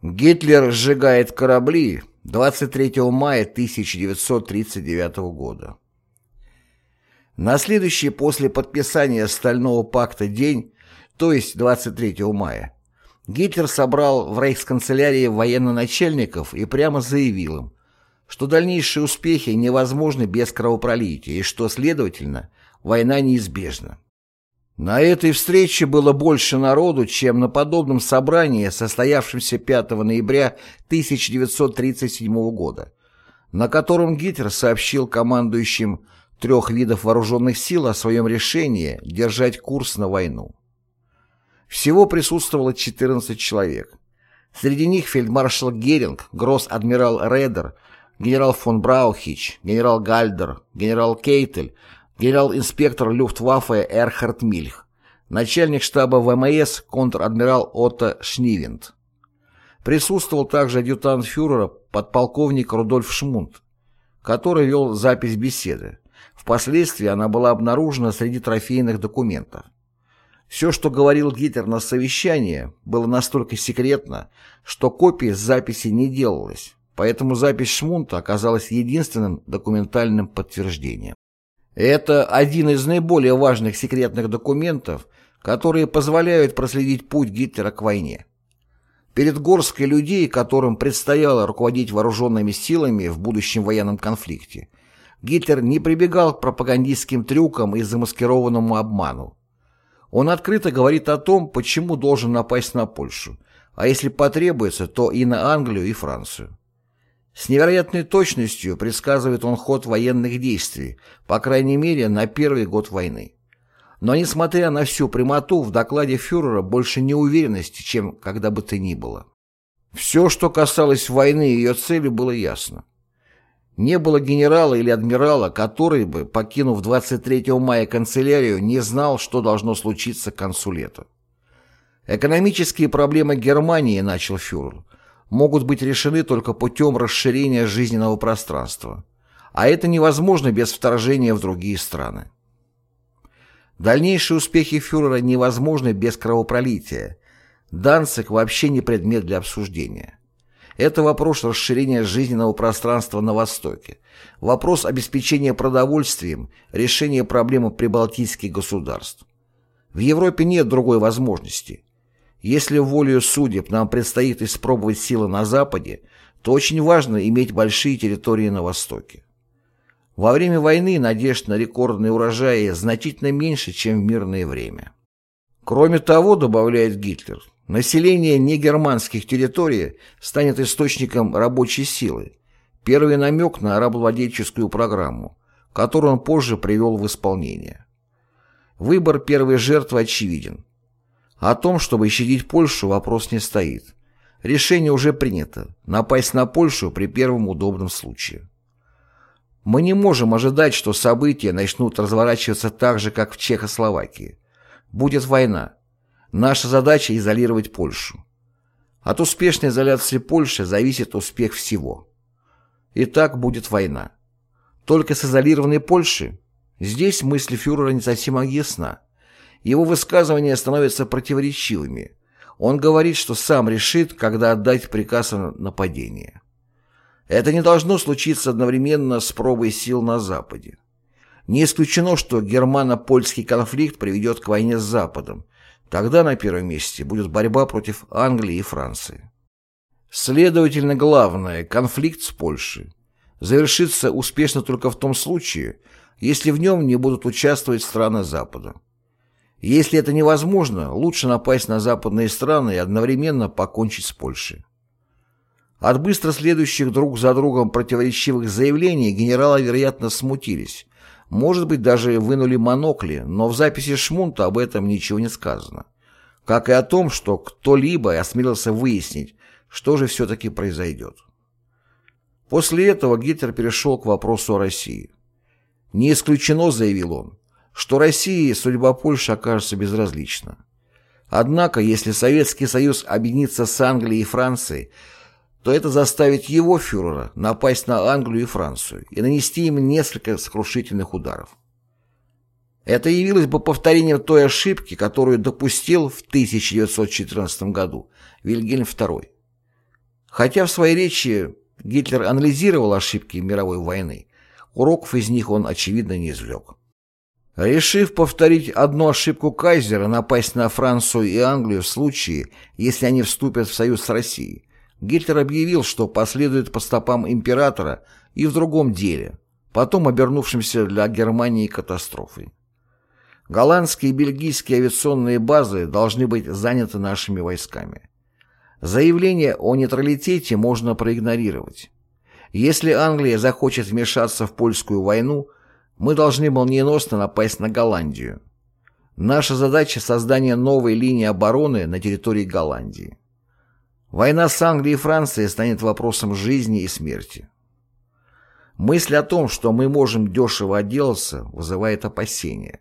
Гитлер сжигает корабли 23 мая 1939 года. На следующий после подписания Стального пакта день, то есть 23 мая, Гитлер собрал в рейхсканцелярии военно-начальников и прямо заявил им, что дальнейшие успехи невозможны без кровопролития и что, следовательно, война неизбежна. На этой встрече было больше народу, чем на подобном собрании, состоявшемся 5 ноября 1937 года, на котором Гитлер сообщил командующим трех видов вооруженных сил о своем решении держать курс на войну. Всего присутствовало 14 человек. Среди них фельдмаршал Геринг, гросс-адмирал Редер, генерал фон Браухич, генерал Гальдер, генерал Кейтель, генерал-инспектор Люфтваффе Эрхард Мильх, начальник штаба ВМС контр-адмирал Отто Шнивент. Присутствовал также адъютант фюрера подполковник Рудольф Шмунд, который вел запись беседы. Впоследствии она была обнаружена среди трофейных документов. Все, что говорил Гитлер на совещании, было настолько секретно, что копии записи не делалось, поэтому запись Шмунта оказалась единственным документальным подтверждением. Это один из наиболее важных секретных документов, которые позволяют проследить путь Гитлера к войне. Перед горсткой людей, которым предстояло руководить вооруженными силами в будущем военном конфликте, Гитлер не прибегал к пропагандистским трюкам и замаскированному обману. Он открыто говорит о том, почему должен напасть на Польшу, а если потребуется, то и на Англию и Францию. С невероятной точностью предсказывает он ход военных действий, по крайней мере, на первый год войны. Но, несмотря на всю прямоту, в докладе фюрера больше неуверенности, чем когда бы то ни было. Все, что касалось войны и ее цели, было ясно. Не было генерала или адмирала, который бы, покинув 23 мая канцелярию, не знал, что должно случиться к концу лета. Экономические проблемы Германии, начал фюрер, могут быть решены только путем расширения жизненного пространства, а это невозможно без вторжения в другие страны. Дальнейшие успехи фюрера невозможны без кровопролития. Данцик вообще не предмет для обсуждения. Это вопрос расширения жизненного пространства на Востоке, вопрос обеспечения продовольствием, решения проблемы прибалтийских государств. В Европе нет другой возможности. Если волею судеб нам предстоит испробовать силы на Западе, то очень важно иметь большие территории на Востоке. Во время войны надежд на рекордные урожаи значительно меньше, чем в мирное время. Кроме того, добавляет Гитлер, население негерманских территорий станет источником рабочей силы, первый намек на рабовладельческую программу, которую он позже привел в исполнение. Выбор первой жертвы очевиден. О том, чтобы щадить Польшу, вопрос не стоит. Решение уже принято – напасть на Польшу при первом удобном случае. Мы не можем ожидать, что события начнут разворачиваться так же, как в Чехословакии. Будет война. Наша задача – изолировать Польшу. От успешной изоляции Польши зависит успех всего. И так будет война. Только с изолированной Польшей здесь мысль фюрера не совсем ясна. Его высказывания становятся противоречивыми. Он говорит, что сам решит, когда отдать приказ о нападении. Это не должно случиться одновременно с пробой сил на Западе. Не исключено, что германо-польский конфликт приведет к войне с Западом. Тогда на первом месте будет борьба против Англии и Франции. Следовательно, главное – конфликт с Польшей. Завершится успешно только в том случае, если в нем не будут участвовать страны Запада. Если это невозможно, лучше напасть на западные страны и одновременно покончить с Польшей. От быстро следующих друг за другом противоречивых заявлений генералы, вероятно, смутились. Может быть, даже вынули монокли, но в записи Шмунта об этом ничего не сказано. Как и о том, что кто-либо осмелился выяснить, что же все-таки произойдет. После этого Гитлер перешел к вопросу о России. «Не исключено», — заявил он, что России судьба Польши окажется безразлична. Однако, если Советский Союз объединится с Англией и Францией, то это заставит его фюрера напасть на Англию и Францию и нанести им несколько сокрушительных ударов. Это явилось бы повторением той ошибки, которую допустил в 1914 году Вильгельм II. Хотя в своей речи Гитлер анализировал ошибки мировой войны, уроков из них он, очевидно, не извлек. Решив повторить одну ошибку Кайзера, напасть на Францию и Англию в случае, если они вступят в союз с Россией, Гитлер объявил, что последует по стопам императора и в другом деле, потом обернувшимся для Германии катастрофой. Голландские и бельгийские авиационные базы должны быть заняты нашими войсками. Заявление о нейтралитете можно проигнорировать. Если Англия захочет вмешаться в польскую войну – мы должны молниеносно напасть на Голландию. Наша задача – создание новой линии обороны на территории Голландии. Война с Англией и Францией станет вопросом жизни и смерти. Мысль о том, что мы можем дешево отделаться, вызывает опасения.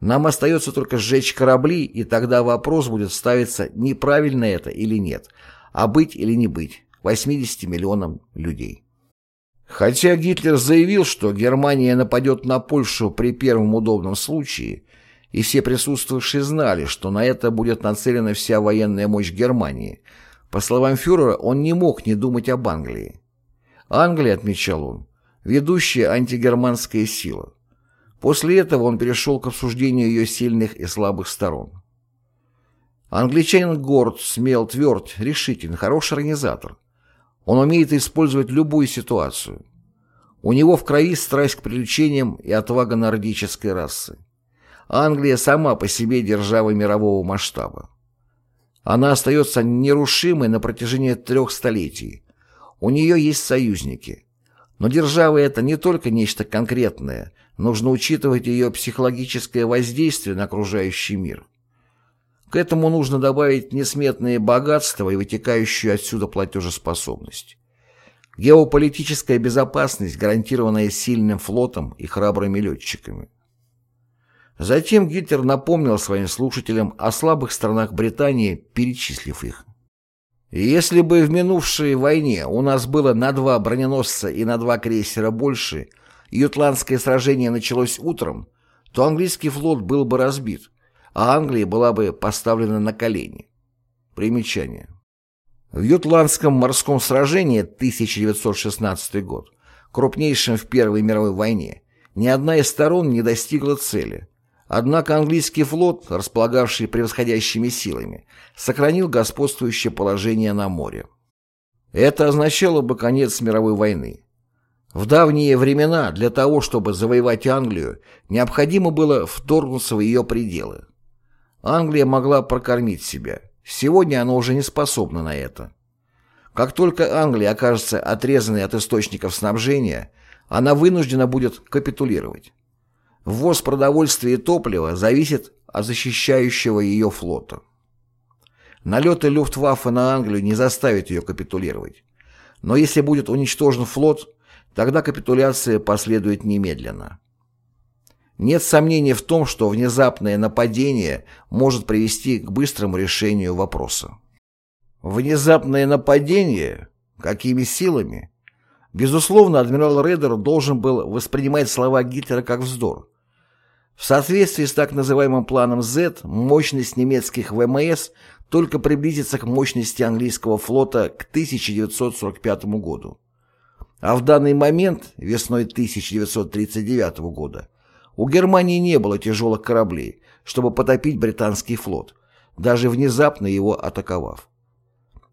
Нам остается только сжечь корабли, и тогда вопрос будет ставиться, неправильно это или нет, а быть или не быть 80 миллионам людей. Хотя Гитлер заявил, что Германия нападет на Польшу при первом удобном случае, и все присутствующие знали, что на это будет нацелена вся военная мощь Германии, по словам фюрера, он не мог не думать об Англии. Англия, отмечал он, ведущая антигерманская сила. После этого он перешел к обсуждению ее сильных и слабых сторон. Англичанин горд, смел, тверд, решителен, хороший организатор – он умеет использовать любую ситуацию. У него в крови страсть к приключениям и отвага нордической расы. Англия сама по себе держава мирового масштаба. Она остается нерушимой на протяжении трех столетий. У нее есть союзники. Но держава это не только нечто конкретное, нужно учитывать ее психологическое воздействие на окружающий мир. К этому нужно добавить несметные богатства и вытекающую отсюда платежеспособность. Геополитическая безопасность, гарантированная сильным флотом и храбрыми летчиками. Затем Гитлер напомнил своим слушателям о слабых сторонах Британии, перечислив их. Если бы в минувшей войне у нас было на два броненосца и на два крейсера больше, и Ютландское сражение началось утром, то английский флот был бы разбит, а Англия была бы поставлена на колени. Примечание. В Ютландском морском сражении 1916 год, крупнейшем в Первой мировой войне, ни одна из сторон не достигла цели. Однако английский флот, располагавший превосходящими силами, сохранил господствующее положение на море. Это означало бы конец мировой войны. В давние времена для того, чтобы завоевать Англию, необходимо было вторгнуться в ее пределы. Англия могла прокормить себя. Сегодня она уже не способна на это. Как только Англия окажется отрезанной от источников снабжения, она вынуждена будет капитулировать. Ввоз продовольствия и топлива зависит от защищающего ее флота. Налеты Люфтваффе на Англию не заставят ее капитулировать. Но если будет уничтожен флот, тогда капитуляция последует немедленно. Нет сомнений в том, что внезапное нападение может привести к быстрому решению вопроса. Внезапное нападение? Какими силами? Безусловно, адмирал Редер должен был воспринимать слова Гитлера как вздор. В соответствии с так называемым планом Z, мощность немецких ВМС только приблизится к мощности английского флота к 1945 году. А в данный момент, весной 1939 года, у Германии не было тяжелых кораблей, чтобы потопить британский флот, даже внезапно его атаковав.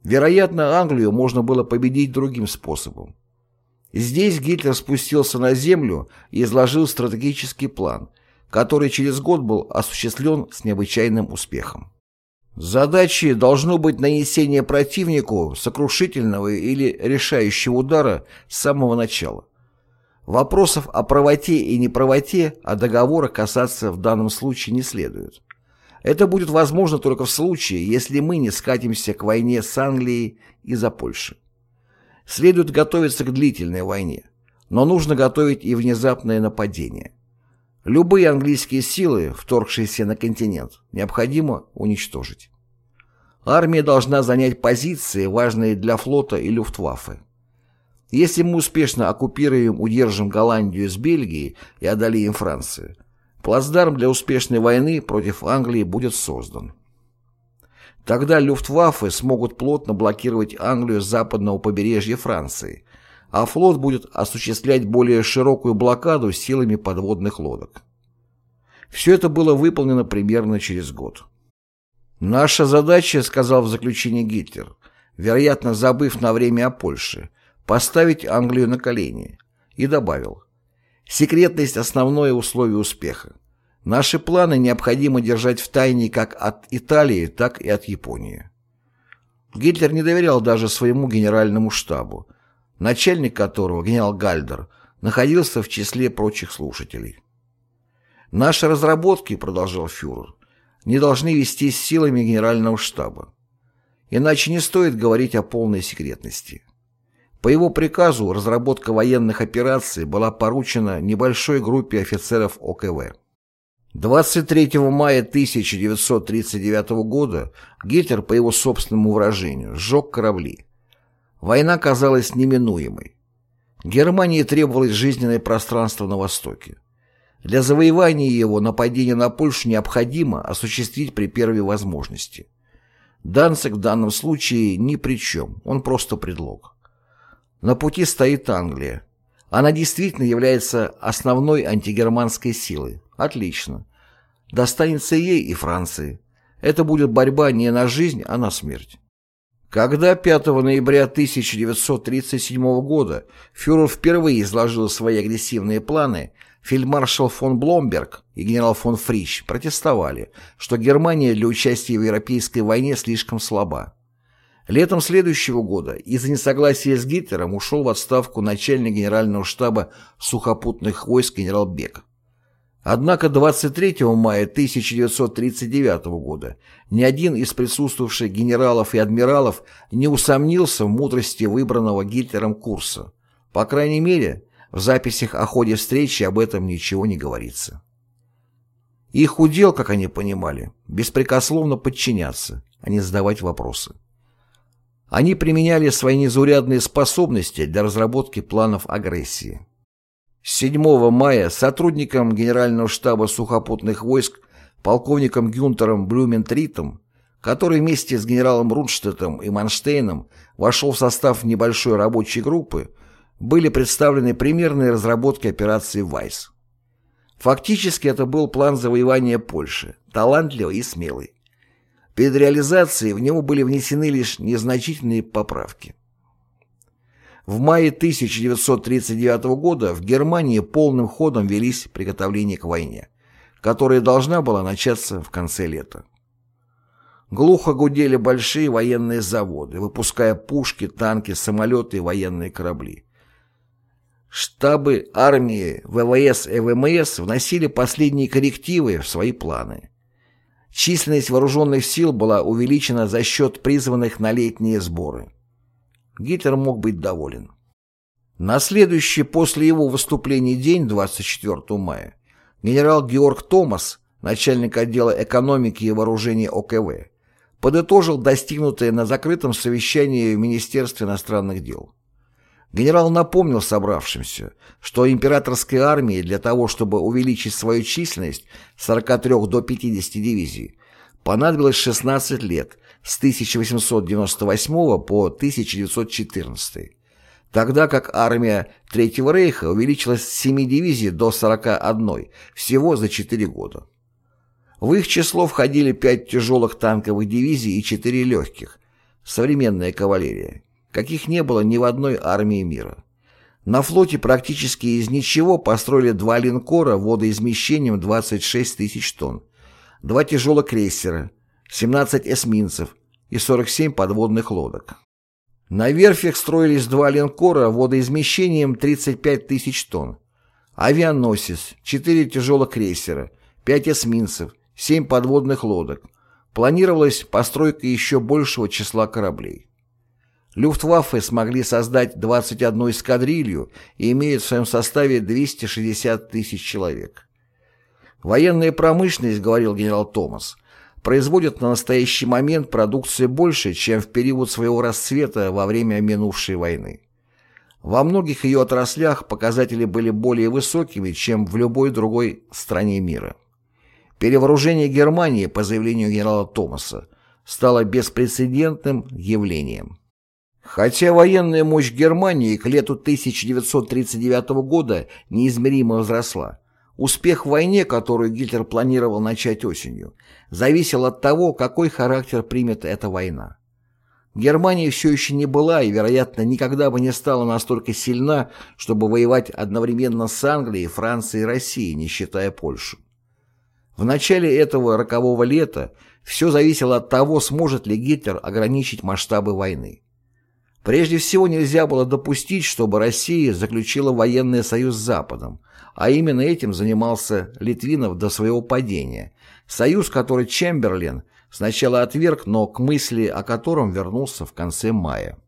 Вероятно, Англию можно было победить другим способом. Здесь Гитлер спустился на землю и изложил стратегический план, который через год был осуществлен с необычайным успехом. Задачей должно быть нанесение противнику сокрушительного или решающего удара с самого начала. Вопросов о правоте и неправоте, о договорах касаться в данном случае не следует. Это будет возможно только в случае, если мы не скатимся к войне с Англией из-за Польши. Следует готовиться к длительной войне, но нужно готовить и внезапное нападение. Любые английские силы, вторгшиеся на континент, необходимо уничтожить. Армия должна занять позиции, важные для флота и люфтваффе. Если мы успешно оккупируем, удержим Голландию с Бельгией и одолеем Францию, плацдарм для успешной войны против Англии будет создан. Тогда люфтваффе смогут плотно блокировать Англию с западного побережья Франции, а флот будет осуществлять более широкую блокаду силами подводных лодок. Все это было выполнено примерно через год. «Наша задача, — сказал в заключении Гитлер, вероятно, забыв на время о Польше, поставить Англию на колени, и добавил, секретность – основное условие успеха. Наши планы необходимо держать в тайне как от Италии, так и от Японии. Гитлер не доверял даже своему генеральному штабу, начальник которого, генерал Гальдер, находился в числе прочих слушателей. «Наши разработки, — продолжал фюрер, — не должны вестись силами генерального штаба. Иначе не стоит говорить о полной секретности. По его приказу разработка военных операций была поручена небольшой группе офицеров ОКВ. 23 мая 1939 года Гитлер, по его собственному выражению, сжег корабли. Война казалась неминуемой. Германии требовалось жизненное пространство на Востоке. Для завоевания его нападение на Польшу необходимо осуществить при первой возможности. Данцик в данном случае ни при чем, он просто предлог. На пути стоит Англия. Она действительно является основной антигерманской силой. Отлично. Достанется ей и Франции. Это будет борьба не на жизнь, а на смерть. Когда 5 ноября 1937 года фюрер впервые изложил свои агрессивные планы, фельдмаршал фон Бломберг и генерал фон Фрич протестовали, что Германия для участия в Европейской войне слишком слаба. Летом следующего года из-за несогласия с Гитлером ушел в отставку начальник генерального штаба сухопутных войск генерал Бек. Однако 23 мая 1939 года ни один из присутствовавших генералов и адмиралов не усомнился в мудрости выбранного Гитлером курса. По крайней мере, в записях о ходе встречи об этом ничего не говорится. Их удел, как они понимали, беспрекословно подчиняться, а не задавать вопросы. Они применяли свои незаурядные способности для разработки планов агрессии. 7 мая сотрудникам Генерального штаба сухопутных войск полковником Гюнтером Блюментритом, который вместе с генералом Рунштеттом и Манштейном вошел в состав небольшой рабочей группы, были представлены примерные разработки операции «Вайс». Фактически это был план завоевания Польши, талантливый и смелый. Перед реализацией в него были внесены лишь незначительные поправки. В мае 1939 года в Германии полным ходом велись приготовления к войне, которая должна была начаться в конце лета. Глухо гудели большие военные заводы, выпуская пушки, танки, самолеты и военные корабли. Штабы армии, ВВС и ВМС вносили последние коррективы в свои планы. Численность вооруженных сил была увеличена за счет призванных на летние сборы. Гитлер мог быть доволен. На следующий после его выступления день, 24 мая, генерал Георг Томас, начальник отдела экономики и вооружения ОКВ, подытожил достигнутое на закрытом совещании в Министерстве иностранных дел. Генерал напомнил собравшимся, что императорской армии для того, чтобы увеличить свою численность с 43 до 50 дивизий, понадобилось 16 лет с 1898 по 1914, тогда как армия Третьего рейха увеличилась с 7 дивизий до 41 всего за 4 года. В их число входили 5 тяжелых танковых дивизий и 4 легких, современная кавалерия, каких не было ни в одной армии мира. На флоте практически из ничего построили два линкора водоизмещением 26 тысяч тонн, два тяжелых крейсера, 17 эсминцев и 47 подводных лодок. На верфях строились два линкора водоизмещением 35 тысяч тонн, авианосец, 4 тяжелых крейсера, 5 эсминцев, 7 подводных лодок. Планировалась постройка еще большего числа кораблей. Люфтваффе смогли создать 21 эскадрилью и имеют в своем составе 260 тысяч человек. Военная промышленность, говорил генерал Томас, производит на настоящий момент продукции больше, чем в период своего расцвета во время минувшей войны. Во многих ее отраслях показатели были более высокими, чем в любой другой стране мира. Перевооружение Германии, по заявлению генерала Томаса, стало беспрецедентным явлением. Хотя военная мощь Германии к лету 1939 года неизмеримо возросла, успех в войне, которую Гитлер планировал начать осенью, зависел от того, какой характер примет эта война. Германия все еще не была и, вероятно, никогда бы не стала настолько сильна, чтобы воевать одновременно с Англией, Францией и Россией, не считая Польши. В начале этого рокового лета все зависело от того, сможет ли Гитлер ограничить масштабы войны. Прежде всего нельзя было допустить, чтобы Россия заключила военный союз с Западом, а именно этим занимался Литвинов до своего падения, союз, который Чемберлен сначала отверг, но к мысли о котором вернулся в конце мая.